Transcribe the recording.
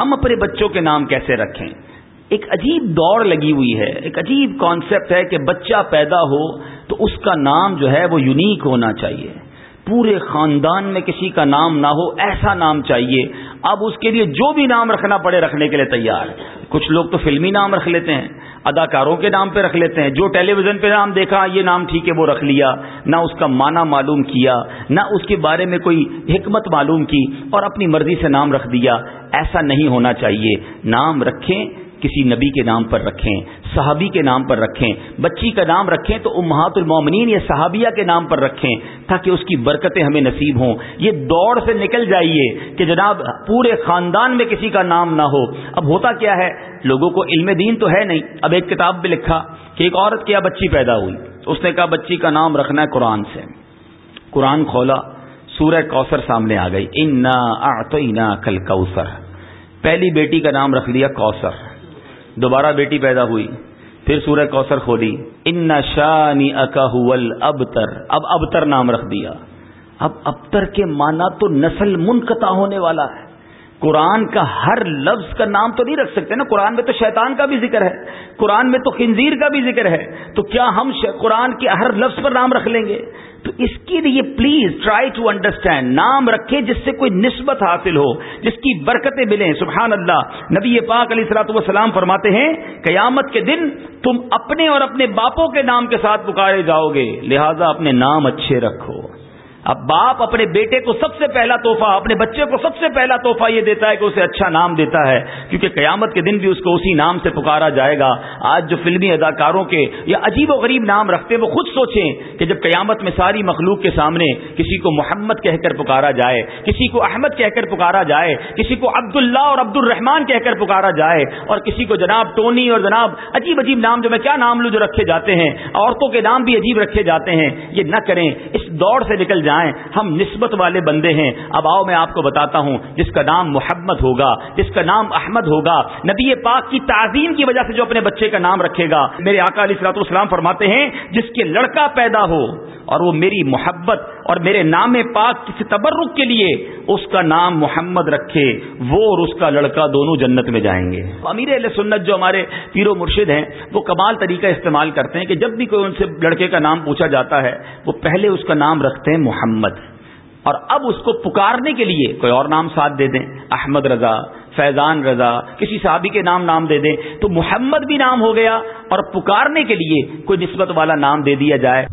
ہم اپنے بچوں کے نام کیسے رکھیں؟ ایک عجیب دوڑ لگی ہوئی ہے، ایک عجیب کانسیپٹ ہے کہ بچہ پیدا ہو تو اس کا نام جو ہے وہ یونیک ہونا چاہیے۔ پورے خاندان میں کسی کا نام نہ ہو، ایسا نام چاہیے۔ اب اس کے لیے جو بھی نام رکھنا پڑے رکھنے کے لیے تیار۔ کچھ لوگ تو فلمی نام رکھ لیتے ہیں۔ اداکاروں کے نام پہ رکھ لیتے ہیں۔ جو ٹیلی ویژن پہ نام دیکھا، یہ نام ٹھیک ہے، وہ رکھ لیا۔ نہ اس کا معنی معلوم کیا، نہ اس کے بارے میں کوئی حکمت معلوم کی اور اپنی مرضی سے نام رکھ دیا۔ ایسا نہیں ہونا چاہیے۔ نام رکھیں کسی نبی کے نام پر رکھیں، صحابی کے نام پر رکھیں، بچی کا نام رکھیں تو امہات المومنین یا صحابیہ کے نام پر رکھیں تاکہ اس کی برکتیں ہمیں نصیب ہوں۔ یہ دوڑ سے نکل جائیے کہ جناب پورے خاندان میں کسی کا نام نہ ہو۔ اب ہوتا کیا ہے؟ لوگوں کو علم دین تو ہے نہیں۔ اب ایک کتاب بھی لکھا کہ ایک عورت کیا بچی پیدا ہوئی۔ اس نے کہا، بچی کا نام رکھنا ہے قرآن سے۔ قرآن کھولا، سورہ کوثر سامنے آ گئی۔ ان کل کوثر پہلی بیٹی کا نام رکھ لیا کوثر۔ دوبارہ بیٹی پیدا ہوئی، پھر سورہ کوثر کھولی، ان شانی اکاول ابتر اب ابتر نام رکھ دیا۔ اب ابتر کے مانا تو نسل منقطع ہونے والا ہے۔ قرآن کا ہر لفظ کا نام تو نہیں رکھ سکتے نا، قرآن میں تو شیطان کا بھی ذکر ہے، قرآن میں تو خنزیر کا بھی ذکر ہے۔ تو کیا ہم قرآن کے ہر لفظ پر نام رکھ لیں گے؟ تو اس کے لیے پلیز ٹرائی ٹو انڈرسٹینڈ نام رکھے جس سے کوئی نسبت حاصل ہو، جس کی برکتیں ملیں۔ سبحان اللہ نبی پاک علیہ سلاۃ وسلام فرماتے ہیں، قیامت کے دن تم اپنے اور اپنے باپوں کے نام کے ساتھ پکارے جاؤ گے، لہذا اپنے نام اچھے رکھو۔ اب باپ اپنے بیٹے کو سب سے پہلا تحفہ، اپنے بچے کو سب سے پہلا تحفہ یہ دیتا ہے کہ اسے اچھا نام دیتا ہے، کیونکہ قیامت کے دن بھی اس کو اسی نام سے پکارا جائے گا۔ آج جو فلمی اداکاروں کے یا عجیب و غریب نام رکھتے وہ خود سوچیں کہ جب قیامت میں ساری مخلوق کے سامنے کسی کو محمد کہہ کر پکارا جائے، کسی کو احمد کہہ کر پکارا جائے، کسی کو عبد اللہ اور عبد الرحمان کہہ کر پکارا جائے اور کسی کو جناب ٹونی اور جناب عجیب عجیب نام جو میں کیا نام لوں جو رکھے جاتے ہیں، عورتوں کے نام بھی عجیب رکھے جاتے ہیں۔ یہ نہ کریں، اس دوڑ سے نکل جائیں۔ جائیں، ہم نسبت والے بندے ہیں۔ اب آؤ میں آپ کو بتاتا ہوں، جس کا نام محمد ہوگا، جس کا نام احمد ہوگا، نبی پاک کی تعظیم کی وجہ سے جو اپنے بچے کا نام رکھے گا۔ میرے آقا علیہ السلاط فرماتے ہیں، جس کے لڑکا پیدا ہو اور وہ میری محبت اور میرے نام پاک کسی تبرک کے لیے اس کا نام محمد رکھے، وہ اور اس کا لڑکا دونوں جنت میں جائیں گے۔ امیر علیہ سنت جو ہمارے پیر و مرشد ہیں، وہ کمال طریقہ استعمال کرتے ہیں کہ جب بھی کوئی ان سے لڑکے کا نام پوچھا جاتا ہے، وہ پہلے اس کا نام رکھتے ہیں محمد۔ اور اب اس کو پکارنے کے لیے کوئی اور نام ساتھ دے دیں، احمد رضا، فیضان رضا، کسی صحابی کے نام نام دے دیں، تو محمد بھی نام ہو گیا اور پکارنے کے لیے کوئی نسبت والا نام دے دیا جائے۔